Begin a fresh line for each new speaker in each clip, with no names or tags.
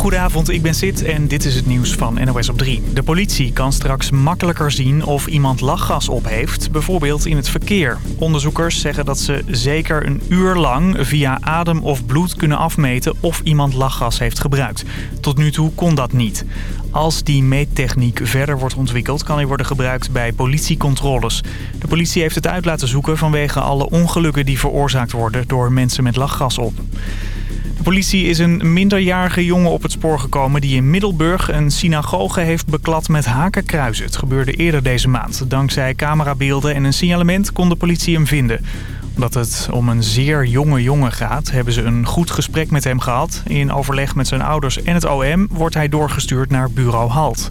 Goedenavond, ik ben Sid en dit is het nieuws van NOS op 3. De politie kan straks makkelijker zien of iemand lachgas op heeft, bijvoorbeeld in het verkeer. Onderzoekers zeggen dat ze zeker een uur lang via adem of bloed kunnen afmeten of iemand lachgas heeft gebruikt. Tot nu toe kon dat niet. Als die meettechniek verder wordt ontwikkeld, kan hij worden gebruikt bij politiecontroles. De politie heeft het uit laten zoeken vanwege alle ongelukken die veroorzaakt worden door mensen met lachgas op. De politie is een minderjarige jongen op het spoor gekomen... die in Middelburg een synagoge heeft beklad met hakenkruizen. Het gebeurde eerder deze maand. Dankzij camerabeelden en een signalement kon de politie hem vinden. Omdat het om een zeer jonge jongen gaat... hebben ze een goed gesprek met hem gehad. In overleg met zijn ouders en het OM wordt hij doorgestuurd naar bureau Halt.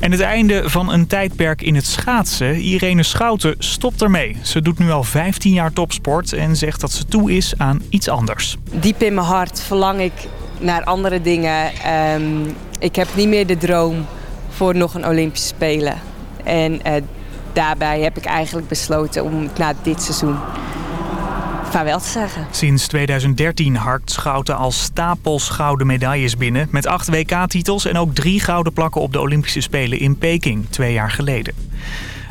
En het einde van een tijdperk in het schaatsen. Irene Schouten stopt ermee. Ze doet nu al 15 jaar topsport en zegt dat ze toe is aan iets anders.
Diep in mijn hart verlang ik naar andere dingen. Ehm, ik heb niet meer de droom voor nog een Olympische Spelen. En uh, daarbij heb ik eigenlijk besloten om na dit seizoen te zeggen.
Sinds 2013 harkt Schouten al stapels gouden medailles binnen... met acht WK-titels en ook drie gouden plakken op de Olympische Spelen in Peking, twee jaar geleden.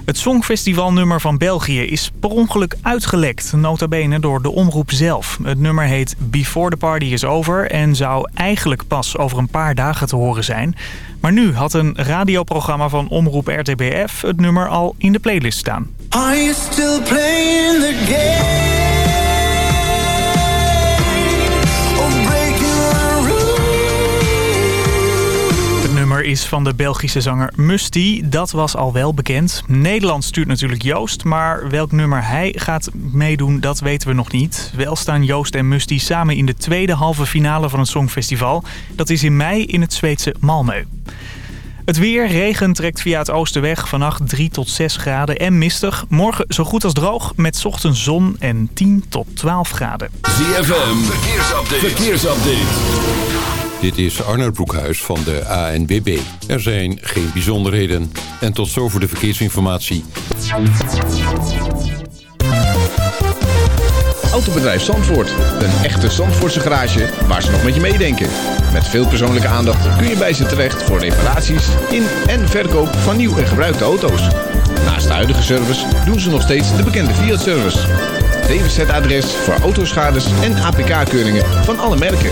Het Songfestivalnummer van België is per ongeluk uitgelekt, nota bene door de omroep zelf. Het nummer heet Before the Party is Over en zou eigenlijk pas over een paar dagen te horen zijn. Maar nu had een radioprogramma van omroep RTBF het nummer al in de playlist staan. Are you still playing the game? Is van de Belgische zanger Musty. Dat was al wel bekend. Nederland stuurt natuurlijk Joost, maar welk nummer hij gaat meedoen, dat weten we nog niet. Wel staan Joost en Musty samen in de tweede halve finale van het Songfestival. Dat is in mei in het Zweedse Malmö. Het weer, regen trekt via het oosten weg. Vannacht 3 tot 6 graden en mistig. Morgen zo goed als droog met ochtends zon en 10 tot 12 graden.
ZFM, verkeersupdate. verkeersupdate. Dit is Arnold Broekhuis van de ANBB. Er zijn geen bijzonderheden. En tot zover de verkeersinformatie.
Autobedrijf Zandvoort. Een echte Zandvoortse garage waar ze nog met je meedenken. Met veel persoonlijke aandacht kun je bij ze terecht voor reparaties in en verkoop van nieuw en gebruikte auto's. Naast de huidige service doen ze nog steeds de bekende Fiat-service. DWZ-adres voor autoschades en APK-keuringen van alle merken.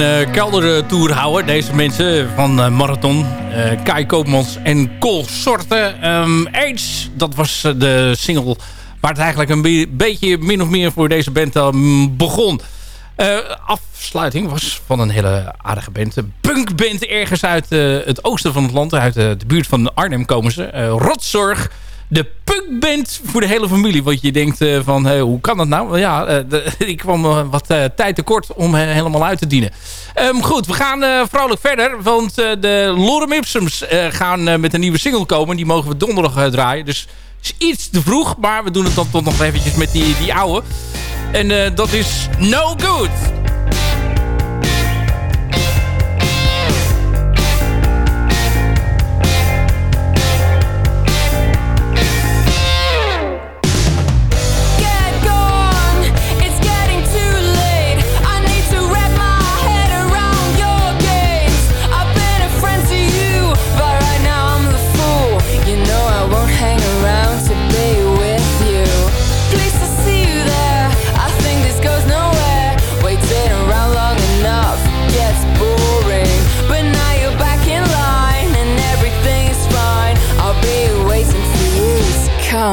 Een uh, keldertour houden. Deze mensen van Marathon. Kai Koopmans en Colsorte. Um, Aids, dat was de single waar het eigenlijk een beetje min of meer voor deze band begon. afsluiting was van een hele aardige band. Een punkband ergens uit het oosten van het land. Uit de buurt van Arnhem komen ze. Rotzorg de punkband voor de hele familie. Want je denkt uh, van, hoe kan dat nou? Ja, uh, ik kwam uh, wat tijd tekort om helemaal uit te dienen. Um, goed, we gaan vrolijk verder. Want de Lorem Ipsums gaan met een nieuwe single komen. Die mogen we donderdag draaien. Dus is iets te vroeg. Maar we doen het dan toch nog eventjes met die, die oude. En dat is No Good.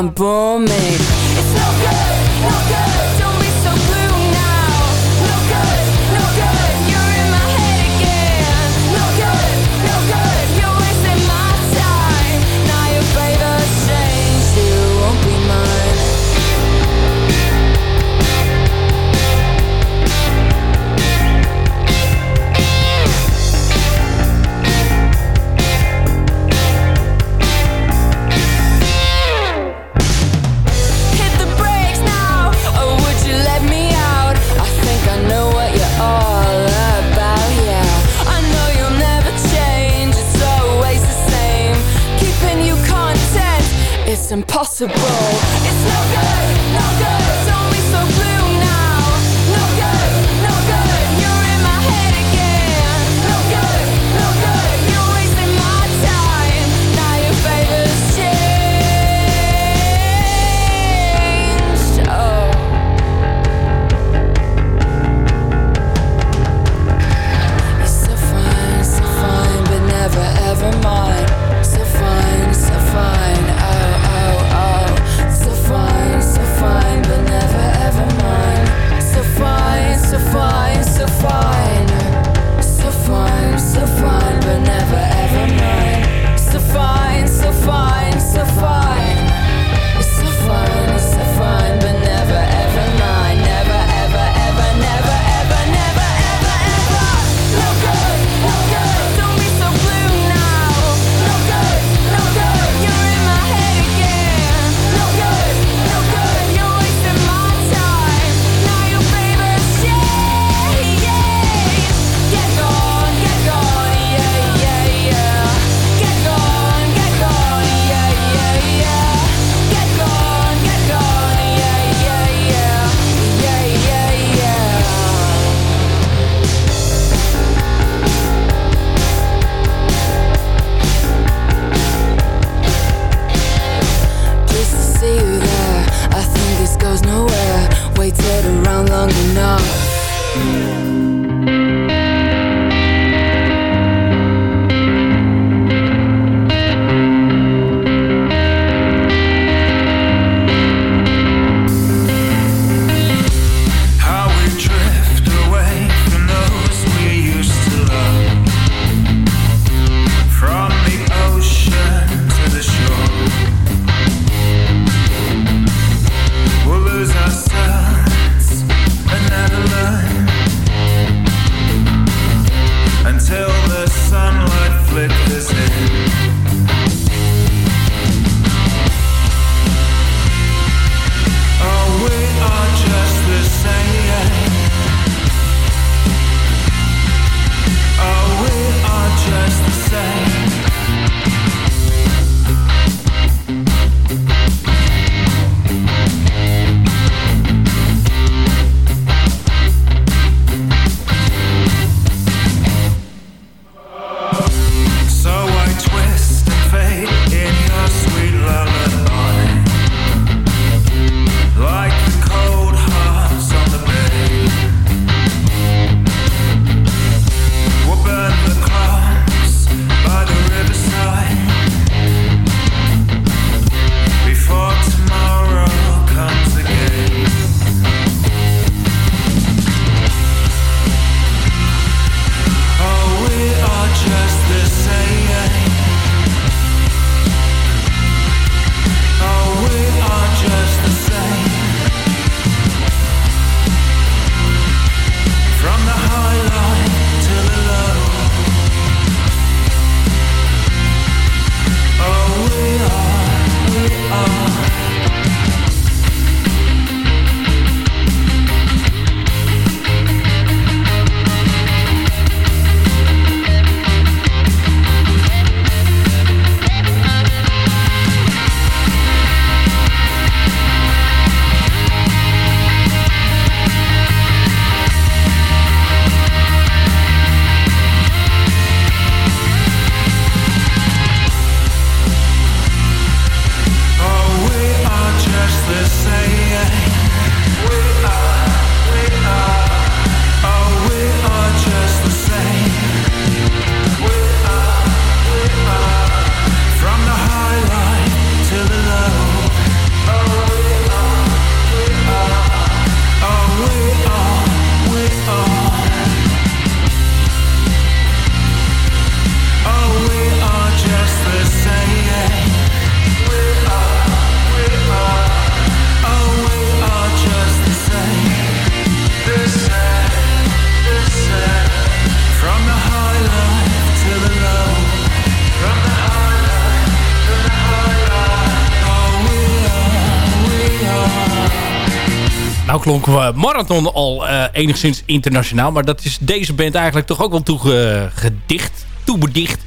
tampoco
me klonk Marathon al enigszins internationaal. Maar dat is deze band eigenlijk toch ook wel toegedicht. Toebedicht.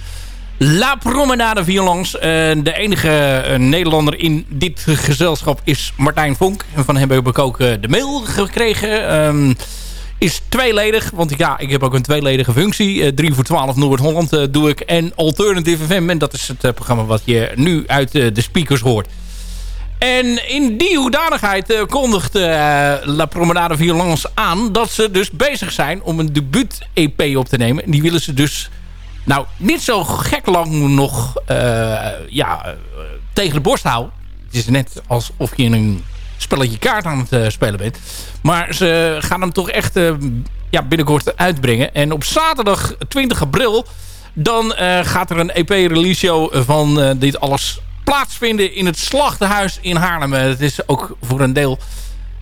La Promenade Violons. de enige Nederlander in dit gezelschap is Martijn Vonk. En van hem heb ik ook de mail gekregen. Ehm, is tweeledig. Want ja, ik heb ook een tweeledige functie. 3 voor 12 Noord-Holland doe ik. En Alternative FM. En dat is het programma wat je nu uit de speakers hoort. En in die hoedanigheid uh, kondigt uh, La Promenade Violence aan... dat ze dus bezig zijn om een debuut-EP op te nemen. En die willen ze dus nou niet zo gek lang nog uh, ja, tegen de borst houden. Het is net alsof je een spelletje kaart aan het spelen bent. Maar ze gaan hem toch echt ja, binnenkort uitbrengen. En op zaterdag 20 april... dan gaat er een EP-release show van dit alles plaatsvinden in het Slachtenhuis in Haarlem. Eh, het is ook voor een deel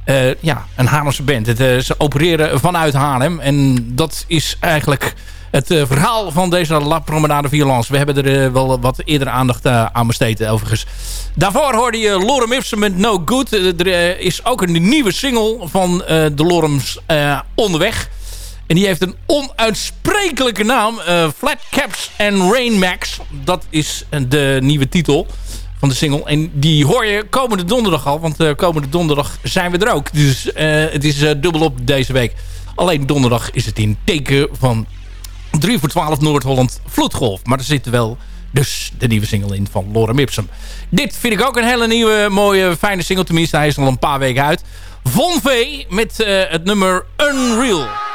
uh, ja, een Haarlemse band. Het, uh, ze opereren vanuit Haarlem. En dat is eigenlijk het verhaal van deze La Promenade Violence. We hebben er wel wat eerder aandacht aan besteed overigens. Daarvoor hoorde je Lorem Ipsum met No Good. er is ook een nieuwe single van de Lorems onderweg. En die heeft een onuitsprekelijke naam. Flat Caps and Rain Max. Dat is de nieuwe titel van de single. En die hoor je komende donderdag al. Want uh, komende donderdag zijn we er ook. Dus uh, het is uh, dubbel op deze week. Alleen donderdag is het in teken van 3 voor 12 Noord-Holland Vloedgolf. Maar er zit wel dus de nieuwe single in van Lorem Ipsum. Dit vind ik ook een hele nieuwe, mooie, fijne single. Tenminste, hij is al een paar weken uit. Von V met het nummer Unreal.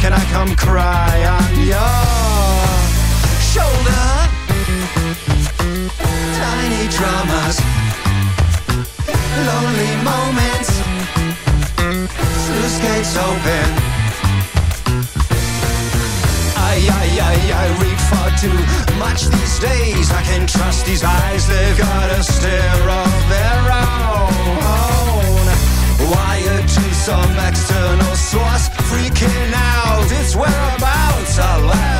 Can I come cry on your shoulder? Tiny dramas lonely moments. Sluice gates open. I, I, I, I read far too much these days. I can trust these eyes, they've got a stare of their own. Wired to some external source, freaking out its whereabouts I left.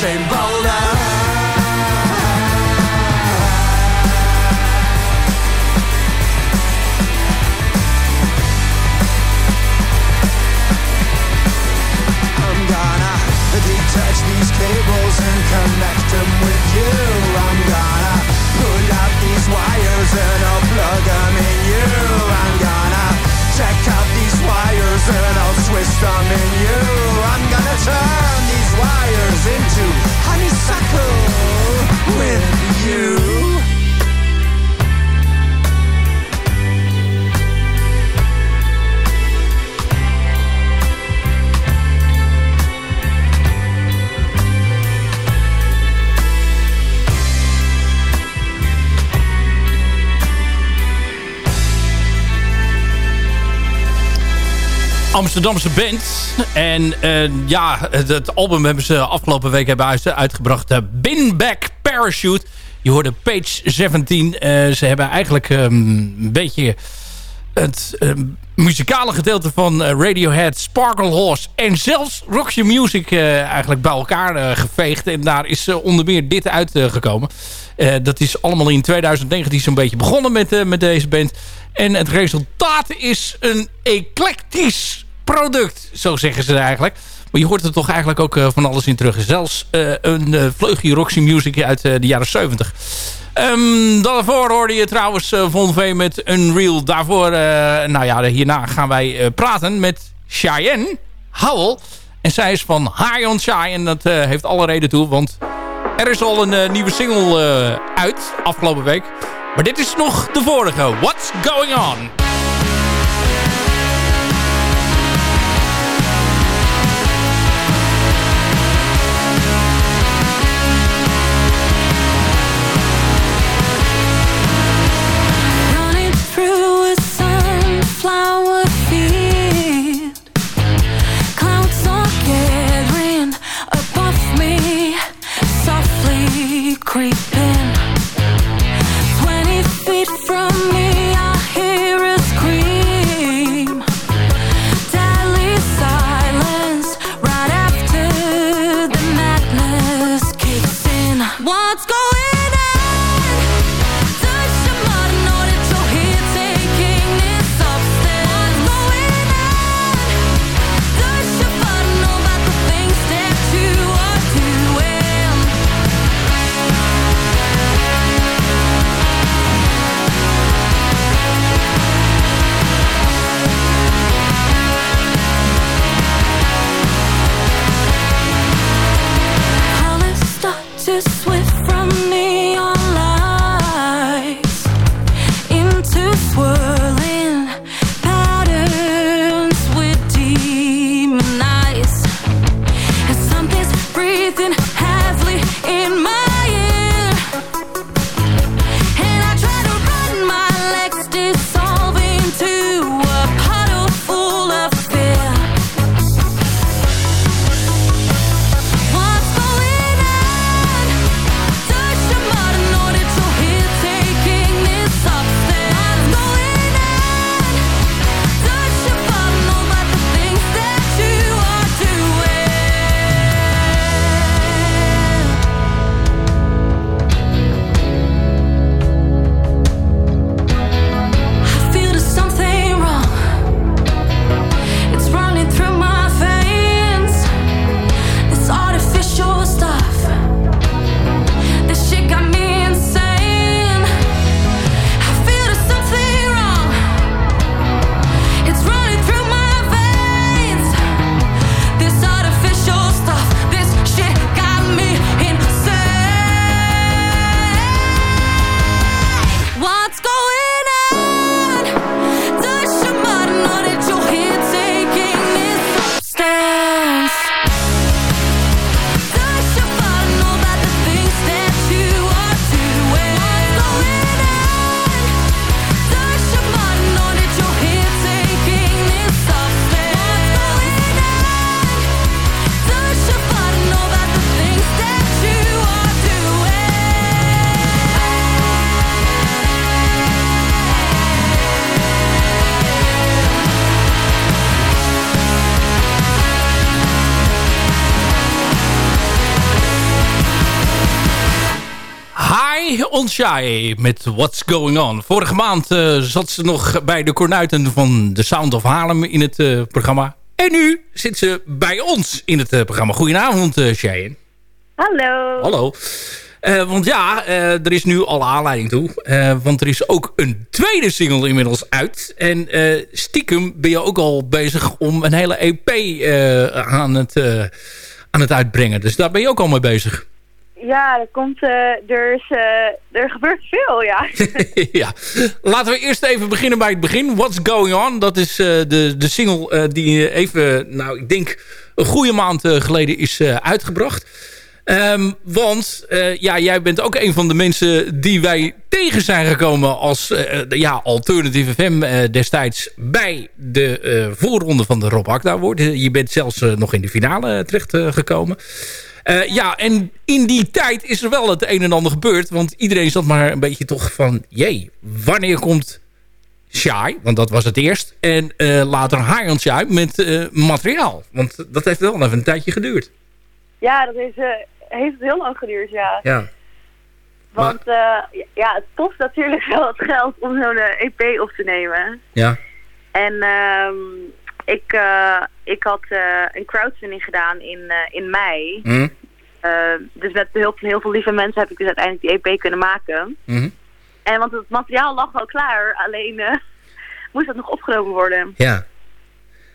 Pushing boulders. touch these cables and connect them with you. I'm gonna pull out these wires and I'll plug them in you. I'm gonna check out these wires and I'll twist them in you. I'm gonna turn wires into honeysuckle with you.
Amsterdamse band. En uh, ja, het, album hebben ze afgelopen week hebben uitgebracht. Uh, Bin Back Parachute. Je hoorde Page 17. Uh, ze hebben eigenlijk um, een beetje het um, muzikale gedeelte van Radiohead, Sparkle Horse en zelfs Roxy Music eigenlijk bij elkaar geveegd. En daar is onder meer dit uitgekomen. dat is allemaal in 2019 zo'n beetje begonnen met, met deze band. En het resultaat is een eclectisch product, zo zeggen ze eigenlijk. Maar je hoort er toch eigenlijk ook uh, van alles in terug. Zelfs uh, een uh, vleugje Roxy Music uit de jaren 70. Um, daarvoor hoorde je trouwens Von V met Unreal. Daarvoor, nou ja, hierna gaan wij praten met Cheyenne Howell. En zij is van High on Shy. En dat heeft alle reden toe, want er is al een nieuwe single uit afgelopen week. Maar dit is nog de vorige. What's Going On?
clown
Shy met What's Going On. Vorige maand zat ze nog bij de kornuiten van The Sound of Harlem in het programma. En nu zit ze bij ons in het programma. Goedenavond, Cheyenne.
Hallo.
Hallo. Uh, want ja, uh, er is nu alle aanleiding toe. Uh, want er is ook een tweede single inmiddels uit. En stiekem ben je ook al bezig om een hele EP aan, het, aan het uitbrengen. Dus daar ben je ook al mee bezig.
Ja, er, komt, er, is, er gebeurt veel, ja.
ja. Laten we eerst even beginnen bij het begin. What's Going On? Dat is de, de single die even, nou ik denk een goede maand geleden is uitgebracht. Um, want ja, jij bent ook een van de mensen die wij tegen zijn gekomen als uh, ja, Alternative FM destijds bij de voorronde van de Rob Akda wordt. Je bent zelfs nog in de finale terecht gekomen. Ja, en in die tijd is er wel het een en ander gebeurd. Want iedereen zat maar een beetje toch van... jee, wanneer komt Shy? Want dat was het eerst. En later High Shy met materiaal. Want dat heeft wel even een tijdje geduurd.
Ja, dat is, uh, heeft heel lang geduurd, ja.
Ja.
Want maar... uh, ja, het kost natuurlijk wel het geld om zo'n EP eh, e op te nemen.
Ja.
En um, ik, uh, ik had een crowdfunding gedaan in, in mei.
Mm.
Dus met behulp van heel veel lieve mensen heb ik dus uiteindelijk die EP kunnen maken.
Mm.
En want het materiaal lag al klaar, alleen moest dat nog opgenomen worden.
Ja.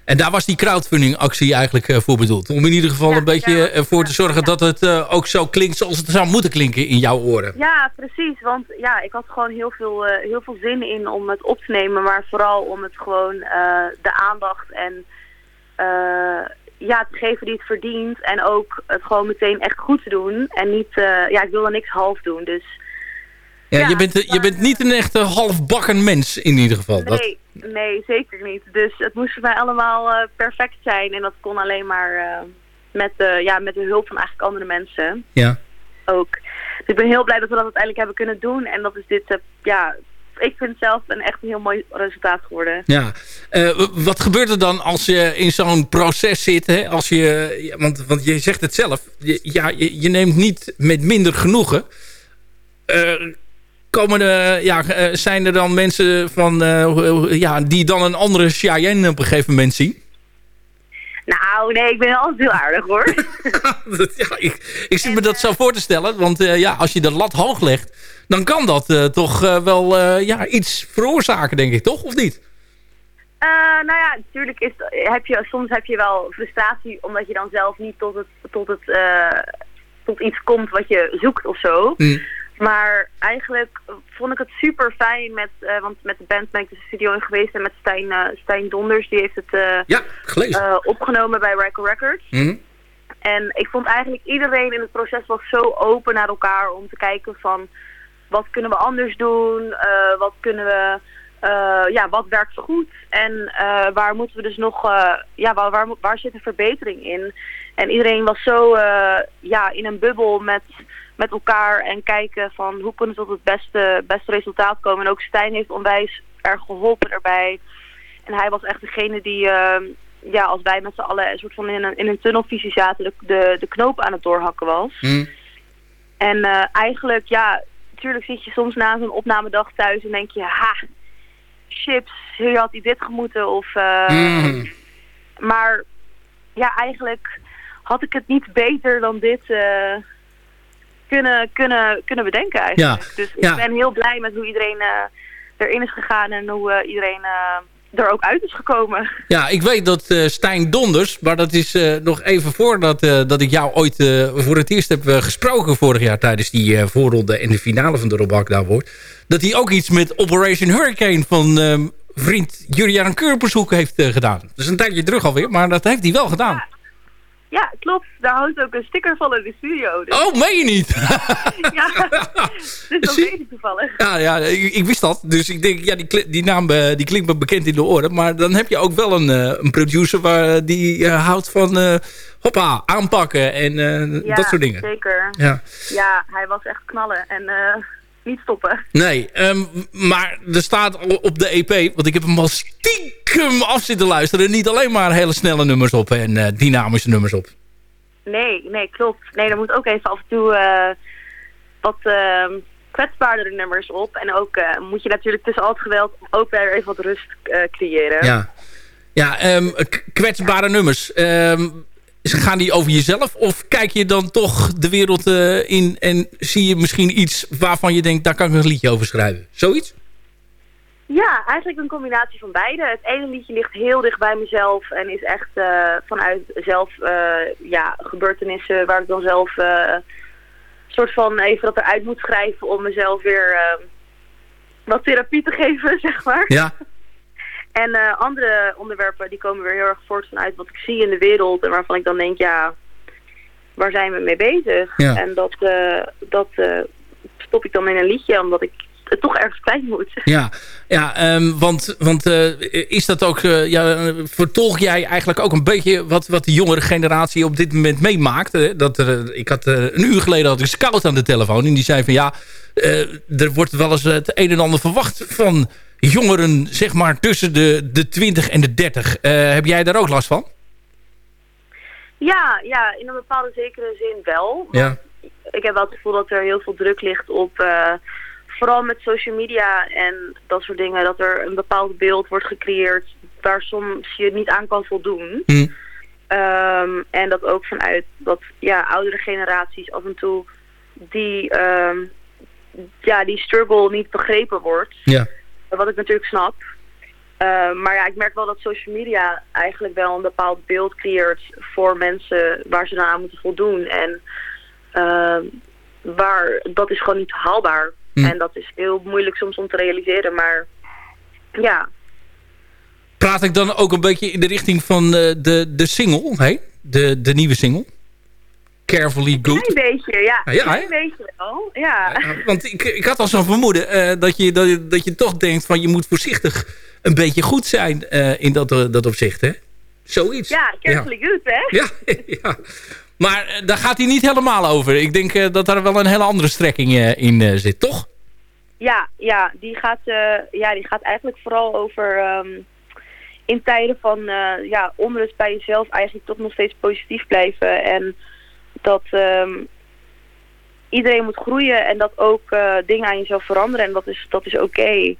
En daar was die crowdfunding actie eigenlijk uh, voor bedoeld. Om in ieder geval een beetje ervoor te zorgen dat het uh, ook zo klinkt zoals het zou moeten klinken in jouw oren.
Ja, precies. Want ja, ik had gewoon heel veel, uh, heel veel zin in om het op te nemen. Maar vooral om het gewoon de aandacht en ja, te geven die het verdient. En ook het gewoon meteen echt goed te doen. En niet, ja, ik wilde niks half doen. Dus
ja, je, bent, je bent niet een echte halfbakken mens in ieder geval.
Nee, nee zeker niet. Dus het moest voor mij allemaal uh, perfect zijn. En dat kon alleen maar uh, met, de, ja, met de hulp van eigenlijk andere mensen.
Ja.
Ook. Dus ik ben heel blij dat we dat uiteindelijk hebben kunnen doen. En dat is dit, ja, ik vind het zelf een echt heel mooi resultaat geworden.
Ja. wat gebeurt er dan als je in zo'n proces zit? Hè? Als je, want, want je zegt het zelf. Je, ja, je, neemt niet met minder genoegen komen er, ja, eh, zijn er dan mensen van, ja, die dan een andere Cheyenne op een gegeven moment zien?
Nou, nee, ik ben altijd heel aardig hoor.
ja, ik, ik zit me dat zo voor te stellen. Want uh, ja, als je de lat hoog legt, dan kan dat uh, toch uh, wel ja, iets veroorzaken, denk ik, toch? Of niet?
nou ja, natuurlijk is, heb je, soms heb je wel frustratie omdat je dan zelf niet tot, het, tot, het, tot iets komt wat je zoekt of zo.
Mm.
Maar eigenlijk vond ik het super fijn met, uh, want met de band ben ik de studio in geweest en met Stijn, uh, Stijn Donders, die heeft het uh,
ja,
opgenomen bij Record Records.
Mm
En ik vond eigenlijk iedereen in het proces was zo open naar elkaar om te kijken van wat kunnen we anders doen, wat kunnen we, ja, wat werkt goed en waar moeten we dus nog, ja, waar, waar, waar zit een verbetering in? En iedereen was zo ja, in een bubbel met met elkaar en kijken van hoe kunnen we tot het beste, beste resultaat komen. En ook Stijn heeft onwijs erg geholpen erbij. En hij was echt degene die, uh, ja, als wij met z'n allen een soort van in een, in een tunnelvisie zaten, de, de, de knoop aan het doorhakken was.
Mm.
En uh, eigenlijk, ja, natuurlijk zit je soms na zo'n opnamedag thuis en denk je, ha, chips, hier had hij dit gemoeten. Of, uh,
mm.
Maar ja, eigenlijk had ik het niet beter dan dit kunnen, kunnen, kunnen bedenken eigenlijk.
Ja.
Dus ik ben heel blij met hoe iedereen uh, erin is gegaan en hoe uh, iedereen uh, er ook uit is gekomen.
Ja, ik weet dat Stijn Donders, maar dat is nog even voordat dat ik jou ooit voor het eerst heb gesproken vorig jaar tijdens die voorronde en de finale van de Robak daar wordt, dat hij ook iets met Operation Hurricane van vriend Julian Keurbezoek heeft gedaan. Dat is een tijdje terug alweer, maar dat heeft hij wel gedaan.
Ja. Ja, klopt. Daar hangt ook een sticker van in de studio. Dus.
Oh, meen je niet?
ja, dus dat weet ik toevallig.
Ja, ja ik, ik, wist dat. Dus ik denk, ja, die, die naam eh, die klinkt me bekend in de oren. Maar dan heb je ook wel een, uh, een producer waar, die uh, houdt van uh, hoppa, aanpakken en
ja,
dat soort dingen.
zeker.
Ja,
ja hij was echt knallen. En niet stoppen.
Nee, um, maar er staat op de EP, want ik heb hem al stiekem af zitten luisteren. Niet alleen maar hele snelle nummers op en uh, dynamische nummers op.
Nee, nee, klopt. Nee, er moet ook even af en toe uh, wat, uh, kwetsbaardere nummers op. En ook eh, moet je natuurlijk tussen al het geweld ook weer even wat rust eh, creëren.
Ja, ja ehm, kwetsbare nummers. Ehm, gaan die over jezelf? Of kijk je dan toch de wereld eh, in en zie je misschien iets waarvan je denkt... daar kan ik een liedje over schrijven? Zoiets?
Ja, eigenlijk een combinatie van beide. Het ene liedje ligt heel dicht bij mezelf en is echt eh, vanuit zelf eh, ja, gebeurtenissen waar ik dan zelf eh soort van even dat eruit moet schrijven om mezelf weer wat therapie te geven, zeg maar.
Ja.
En eh, andere onderwerpen die komen weer heel erg voort vanuit wat ik zie in de wereld en waarvan ik dan denk, ja, waar zijn we mee bezig?
Ja.
En dat, eh, dat eh, stop ik dan in een liedje omdat ik het toch ergens kwijt moet.
Ja, ja ehm, want, want is dat ook... ja, vertolk jij eigenlijk ook een beetje wat, wat de jongere generatie op dit moment meemaakt? Dat er, ik had, een uur geleden had ik scout aan de telefoon en die zei van ja... er wordt wel eens het een en ander verwacht van jongeren, zeg maar tussen de, de 20 en de 30. Eh, heb jij daar ook last van?
Ja, ja, in een bepaalde zekere zin wel.
Ja.
Ik heb wel het gevoel dat er heel veel druk ligt op, eh, vooral met social media en dat soort dingen, dat er een bepaald beeld wordt gecreëerd waar soms je niet aan kan voldoen.
Hm.
Ehm, en dat ook vanuit dat ja, oudere generaties af en toe die, ehm, ja, die struggle niet begrepen wordt.
Ja.
Wat ik natuurlijk snap. Uh, maar ja, ik merk wel dat social media eigenlijk wel een bepaald beeld creëert voor mensen waar ze dan aan moeten voldoen. En uh, waar, dat is gewoon niet haalbaar.
Hm.
En dat is heel moeilijk soms om te realiseren, maar ja.
Praat ik dan ook een beetje in de richting van uh, de, de single, hè? De, de nieuwe single? Carefully Good.
Een klein beetje, ja.
Ah, ja
een beetje wel, ja.
ja. Want ik, ik had al zo'n vermoeden uh, dat, je, dat, je, dat je toch denkt van je moet voorzichtig een beetje goed zijn uh, in dat, dat opzicht, hè? Zoiets.
Ja, carefully ja. good, hè?
Ja, ja. Maar uh, daar gaat hij niet helemaal over. Ik denk uh, dat daar wel een hele andere strekking uh, in zit, toch?
Ja, ja, die gaat, ja, die gaat eigenlijk vooral over um, in tijden van ja, onrust bij jezelf eigenlijk toch nog steeds positief blijven. En dat um, iedereen moet groeien en dat ook dingen aan jezelf veranderen. En dat is, dat is oké. Okay.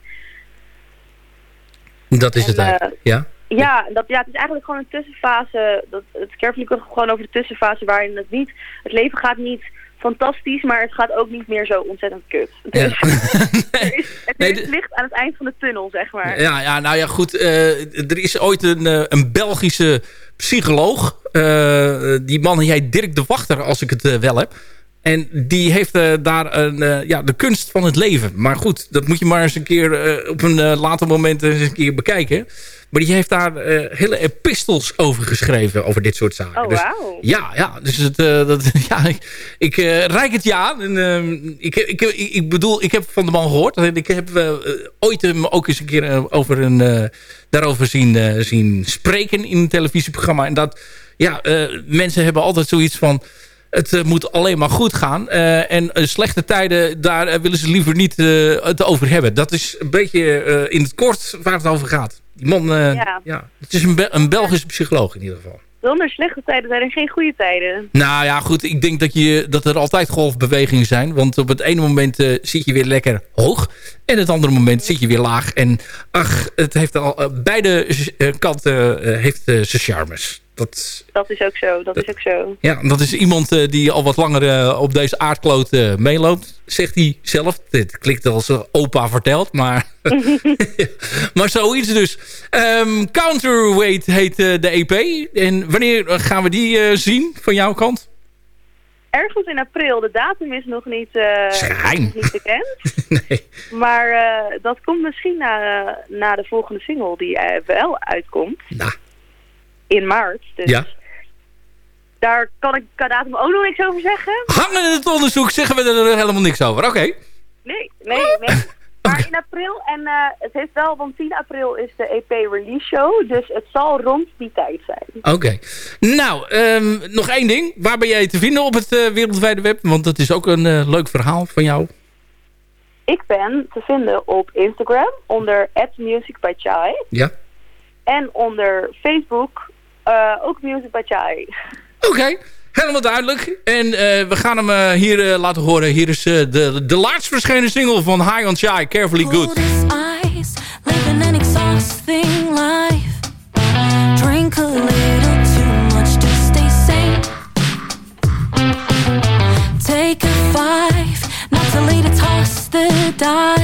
Dat is en, het eigenlijk, ja?
Ja, dat, ja, het is eigenlijk gewoon een tussenfase. Dat, het Carefully gaat gewoon over de tussenfase waarin het niet... Het leven gaat niet fantastisch, maar het gaat ook niet meer zo ontzettend kut. Dus ja. er is, het nee, is licht aan het eind van de tunnel, zeg maar.
Ja, ja nou ja, goed. Uh, er is ooit een, uh, een Belgische psycholoog. Uh, die man heet Dirk de Wachter, als ik het wel heb. En die heeft daar een, ja, de kunst van het leven. Maar goed, dat moet je maar eens een keer op een later moment eens een keer bekijken. Maar die heeft daar hele epistels over geschreven. Over dit soort zaken.
Oh,
dus,
wow.
Ja, ja. Dus het, dat, ja, ik, ik reik het je aan. En, ehm, ik, ik, ik, ik, bedoel, ik heb van de man gehoord. En ik heb ooit hem ook eens een keer over een, daarover zien, zien spreken in een televisieprogramma. En dat, ja, mensen hebben altijd zoiets van het uh, moet alleen maar goed gaan. Uh, en uh, slechte tijden, daar willen ze liever niet het over hebben. Dat is een beetje in het kort waar het over gaat. Die man, ja. ja. Het is een, Be een Belgische psycholoog in ieder geval.
Zonder slechte tijden zijn er geen goede tijden.
Nou ja, goed. Ik denk dat, je, dat er altijd golfbewegingen zijn. Want op het ene moment zit je weer lekker hoog. En het andere moment zit je weer laag. En ach, het heeft al beide kanten heeft zijn charmes. Dat,
dat is ook zo, dat, dat, is ook zo.
Ja, dat is iemand uh, die al wat langer uh, op deze aardkloot uh, meeloopt, zegt hij zelf. Dit klinkt als opa vertelt, maar, maar zoiets dus. Um, Counterweight heet de EP. En wanneer gaan we die zien van jouw kant?
Ergens in april. De datum is nog niet, niet bekend.
nee.
Maar dat komt misschien na, na de volgende single die wel uitkomt.
Nou
in maart. Dus
ja.
daar kan ik qua datum ook nog niks over zeggen.
Hangen in het onderzoek zeggen we er helemaal niks over. Oké. Okay.
Nee, nee, nee. Maar in april, en uh, het heeft wel, want 10 april is de EP release show. Dus het zal rond die tijd zijn.
Oké. Okay. Nou, um, nog één ding. Waar ben jij te vinden op het uh, wereldwijde web? Want dat is ook een uh, leuk verhaal van jou.
Ik ben te vinden op Instagram onder @musicbychai.
Ja.
En onder Facebook eh, ook Music Bachai.
Oké.
Helemaal duidelijk. En uh, we gaan hem eh, hier laten horen. Hier is de, de laatst verschenen single van High on Chai, Carefully Good. Ice, living an exhausting life. Drink a little too much to stay sane. Take a five, not to later toss the die.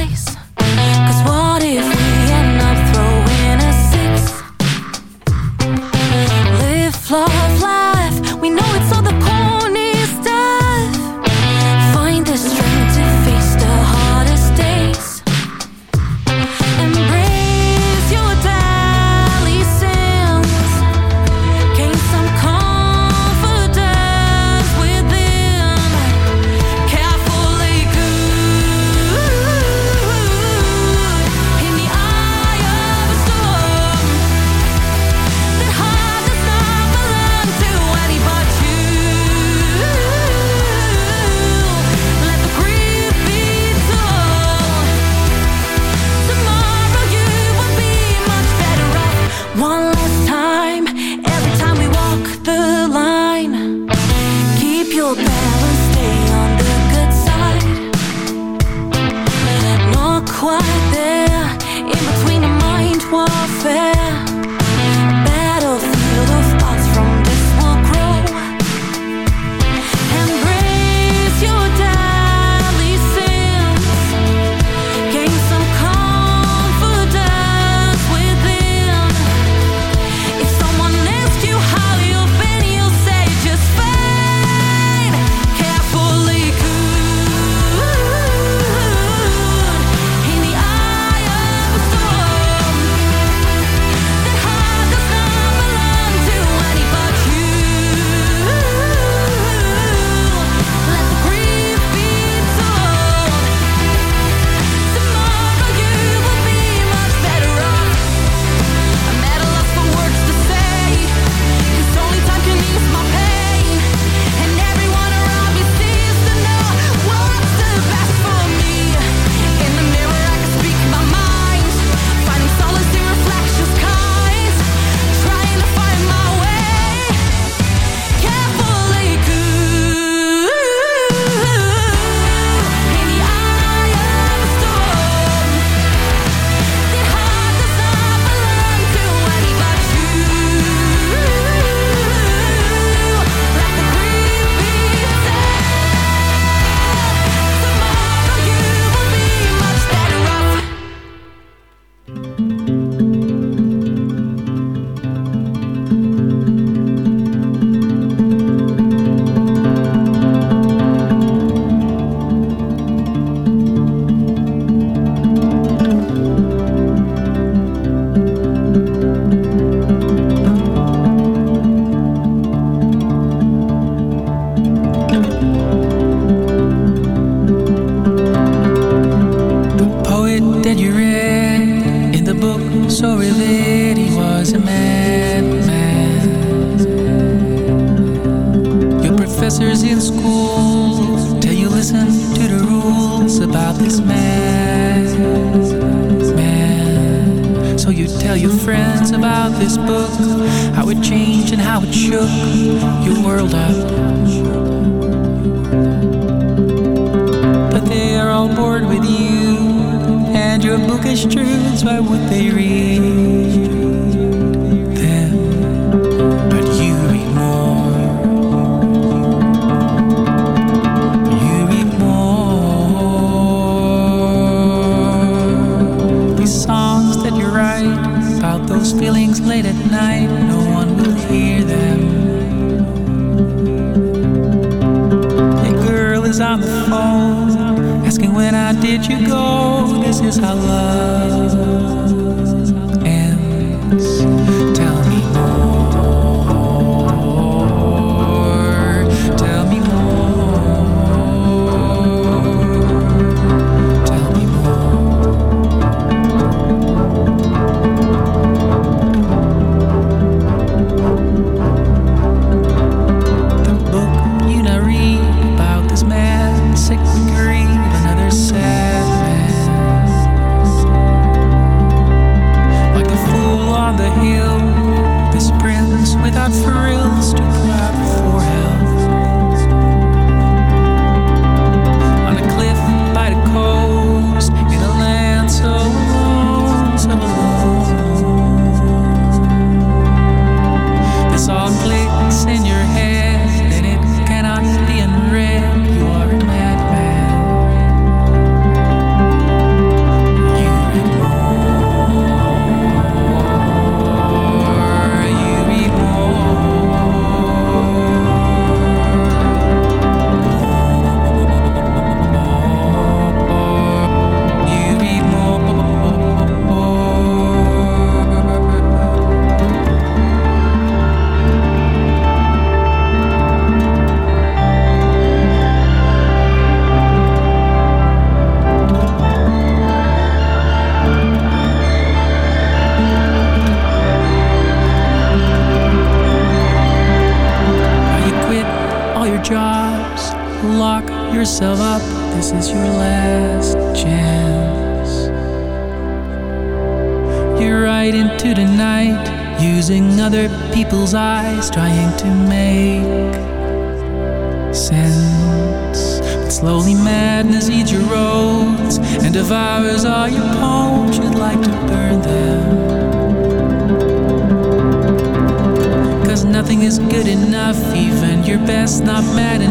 your
book is true, that's why would they read them? But you read more. You read more. These songs that you write about those feelings late at night, no one will hear them. A girl is on the phone asking when I did you go is our love. People's eyes, trying to make sense. But slowly madness eats your roads and devours all your poems. You'd like to burn them. Cause nothing is good enough, even your best not bad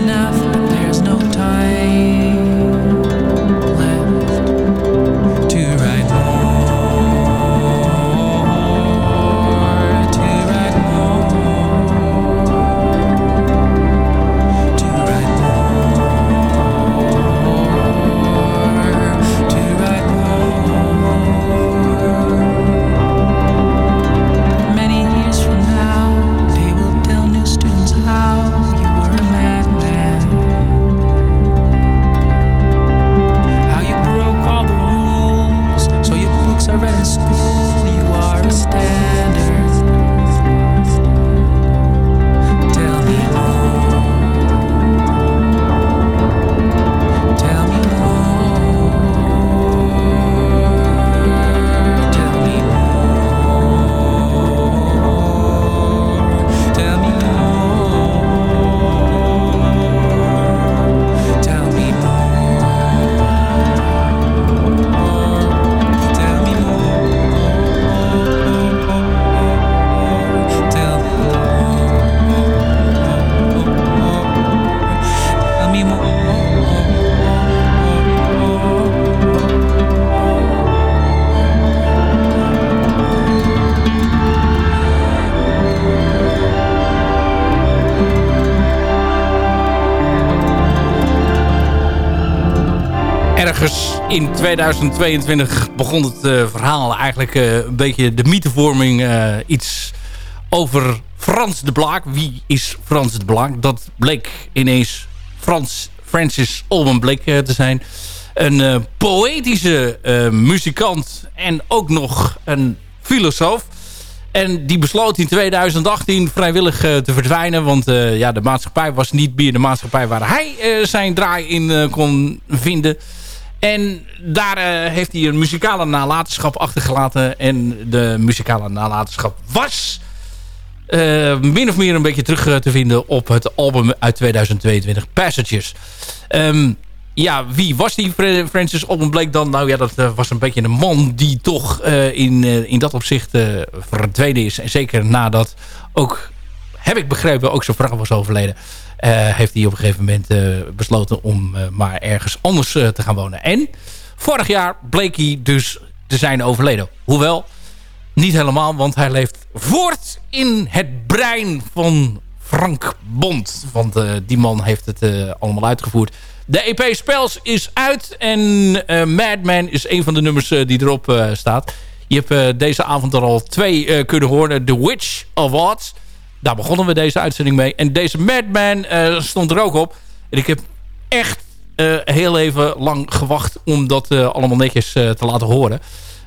in
2022 begon het eh, verhaal eigenlijk eh, een beetje de mythevorming. eh, iets over Frans de Blaak. Wie is Frans de Blaak? Dat bleek ineens Frans Francis Alban Blake te zijn. Een poëtische muzikant en ook nog een filosoof. En die besloot in 2018 vrijwillig te verdwijnen. Want ja, de maatschappij was niet meer de maatschappij waar hij zijn draai in kon vinden. En daar eh, heeft hij een muzikale nalatenschap achtergelaten. En de muzikale nalatenschap was eh, min of meer een beetje terug eh, te vinden op het album uit 2022, Passages. Ehm, ja, wie was die Fra- Francis Alban dan? Nou ja, dat was een beetje een man die toch in, in dat opzicht verdwenen is. En zeker nadat ook, heb ik begrepen, ook zijn vrouw was overleden. eh, heeft hij op een gegeven moment eh, besloten om eh, maar ergens anders te gaan wonen. En vorig jaar bleek hij dus te zijn overleden. Hoewel, niet helemaal, want hij leeft voort in het brein van Frank Bond. Want die man heeft het allemaal uitgevoerd. De EP Spells is uit en Madman is een van de nummers die erop staat. Je hebt deze avond er al twee kunnen horen. The Witch of Oz. Daar begonnen we deze uitzending mee. En deze Madman eh, stond er ook op. En ik heb echt eh, heel even lang gewacht om dat eh, allemaal netjes te laten horen.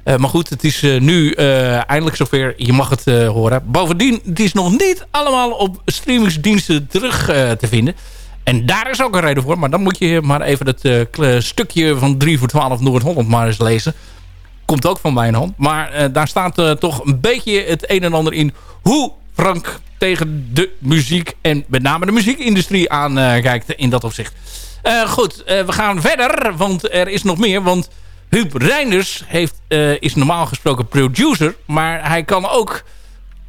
Maar goed, het is nu eindelijk zover. Je mag het horen. Bovendien, het is nog niet allemaal op streamingsdiensten terug te vinden. En daar is ook een reden voor. Maar dan moet je maar even kle- stukje van 3 voor 12 Noord-Holland maar eens lezen. Komt ook van mijn hand. Maar daar staat toch een beetje het een en ander in. Hoe Frank tegen de muziek en met name de muziekindustrie aankijkt in dat opzicht. Eh, goed, eh, we gaan verder, want er is nog meer. Want Huub Reinders heeft, eh, is normaal gesproken producer, maar hij kan ook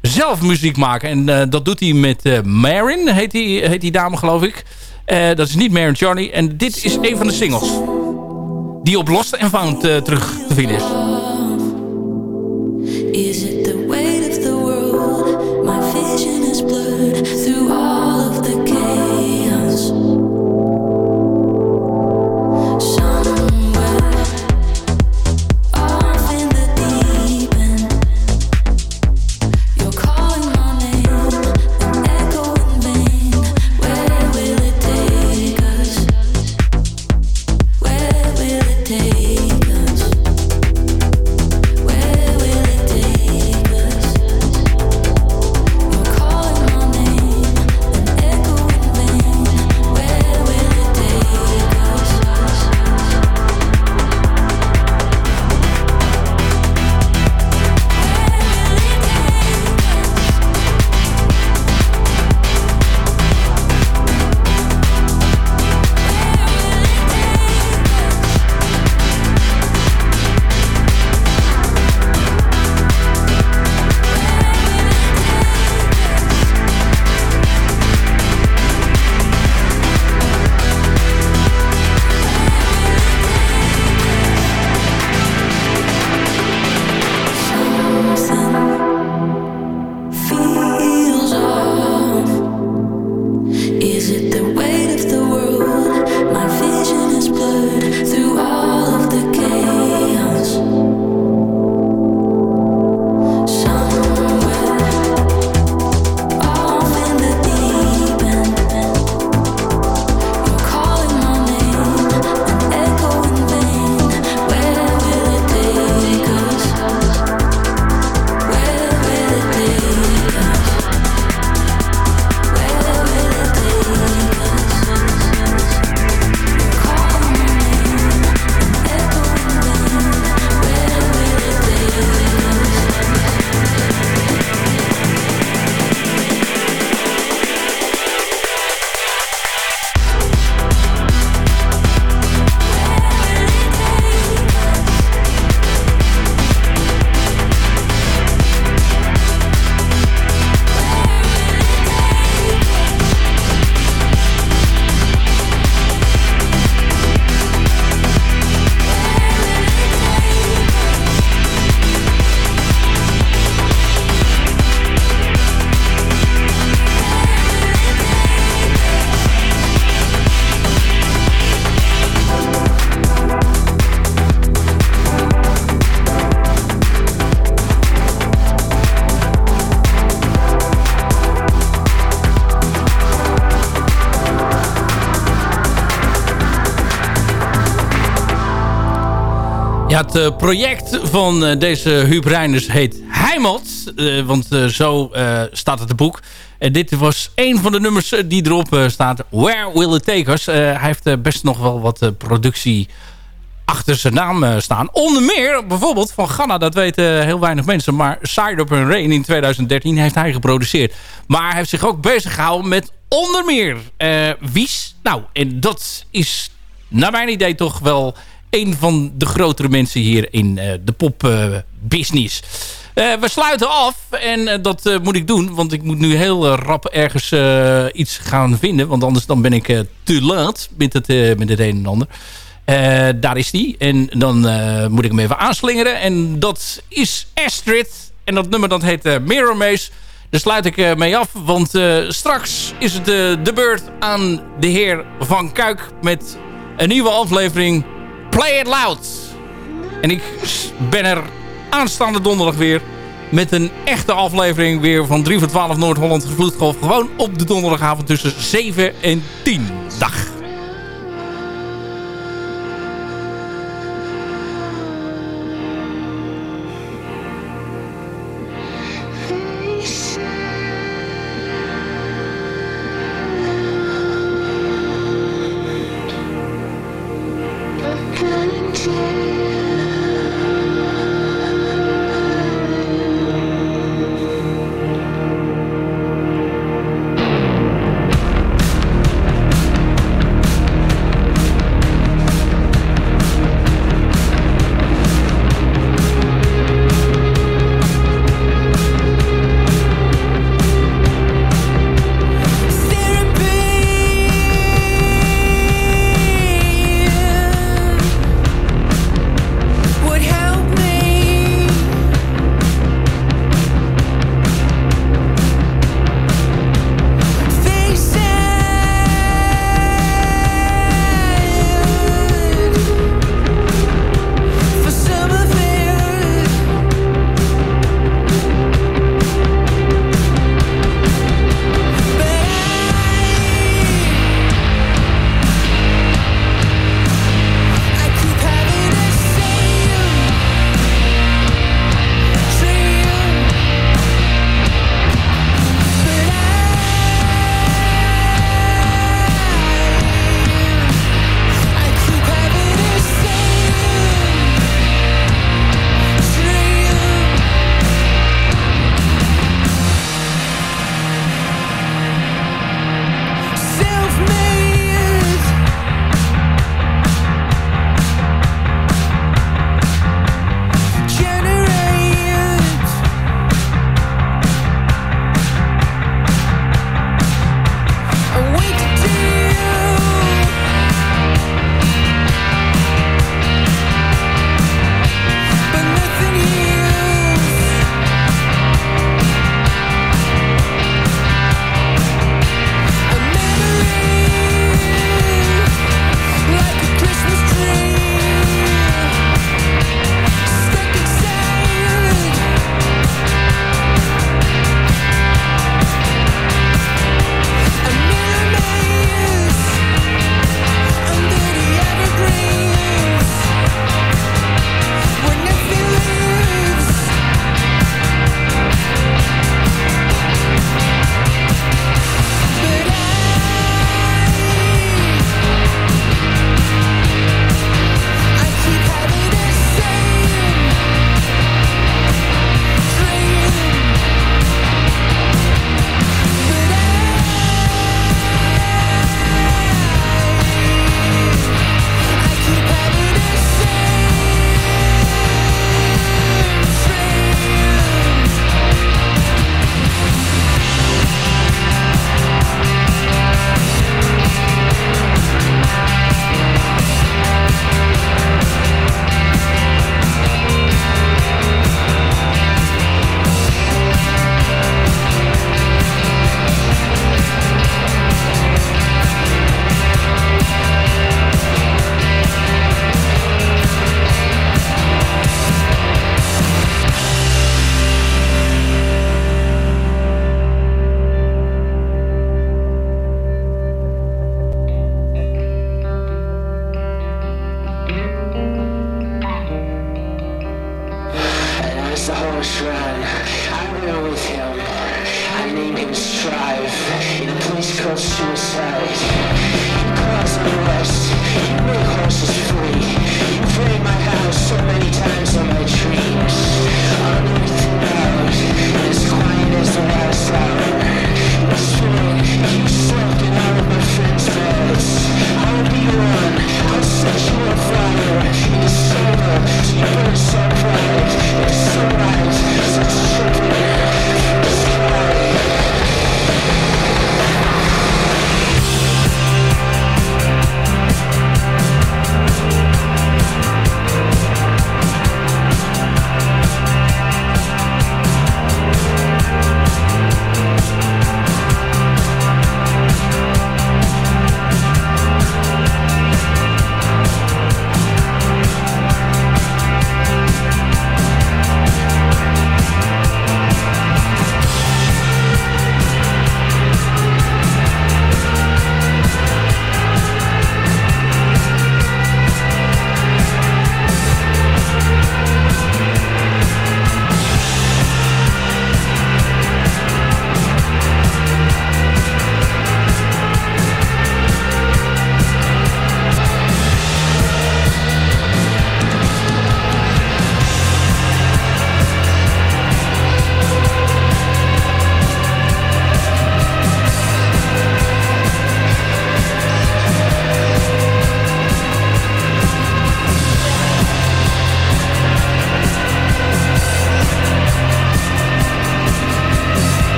zelf muziek maken. En dat doet hij met Marin, heet die, heet die dame geloof ik. Dat is niet Marin Johnny. En dit is een van de singles die op Lost and Found terug te vinden is.
Is the
Ja, het eh, project van eh, deze Huub Reinders heet Heimat. eh, want zo staat het boek. En dit was een van de nummers die erop staat. Where Will It Take Us? Hij heeft best nog wel wat productie achter zijn naam staan. Onder meer bijvoorbeeld van Ghana, dat weten heel weinig mensen. Maar Side Up and Rain in 2013 heeft hij geproduceerd. Maar hij heeft zich ook bezig gehouden met onder meer eh, Wies. Nou, en dat is naar mijn idee toch wel een van de grotere mensen hier in eh, de popbusiness. we sluiten af en eh, dat eh, moet ik doen, want ik moet nu heel eh, rap ergens eh, iets gaan vinden. Want anders dan ben ik eh, te laat met het, eh, met het een en ander. Eh, daar is die. En dan eh, moet ik hem even aanslingeren. En dat is Astrid. En dat nummer dat heet eh, Mirror Maze. Daar sluit ik eh, mee af. Want eh, straks is het eh, de beurt aan de heer Van Kuik. Met een nieuwe aflevering Play It Loud. En ik ben er aanstaande donderdag weer. Met een echte aflevering weer van 3 voor 12 Noord-Holland Vloedgolf. Gewoon op de donderdagavond tussen 7 en 10. Dag.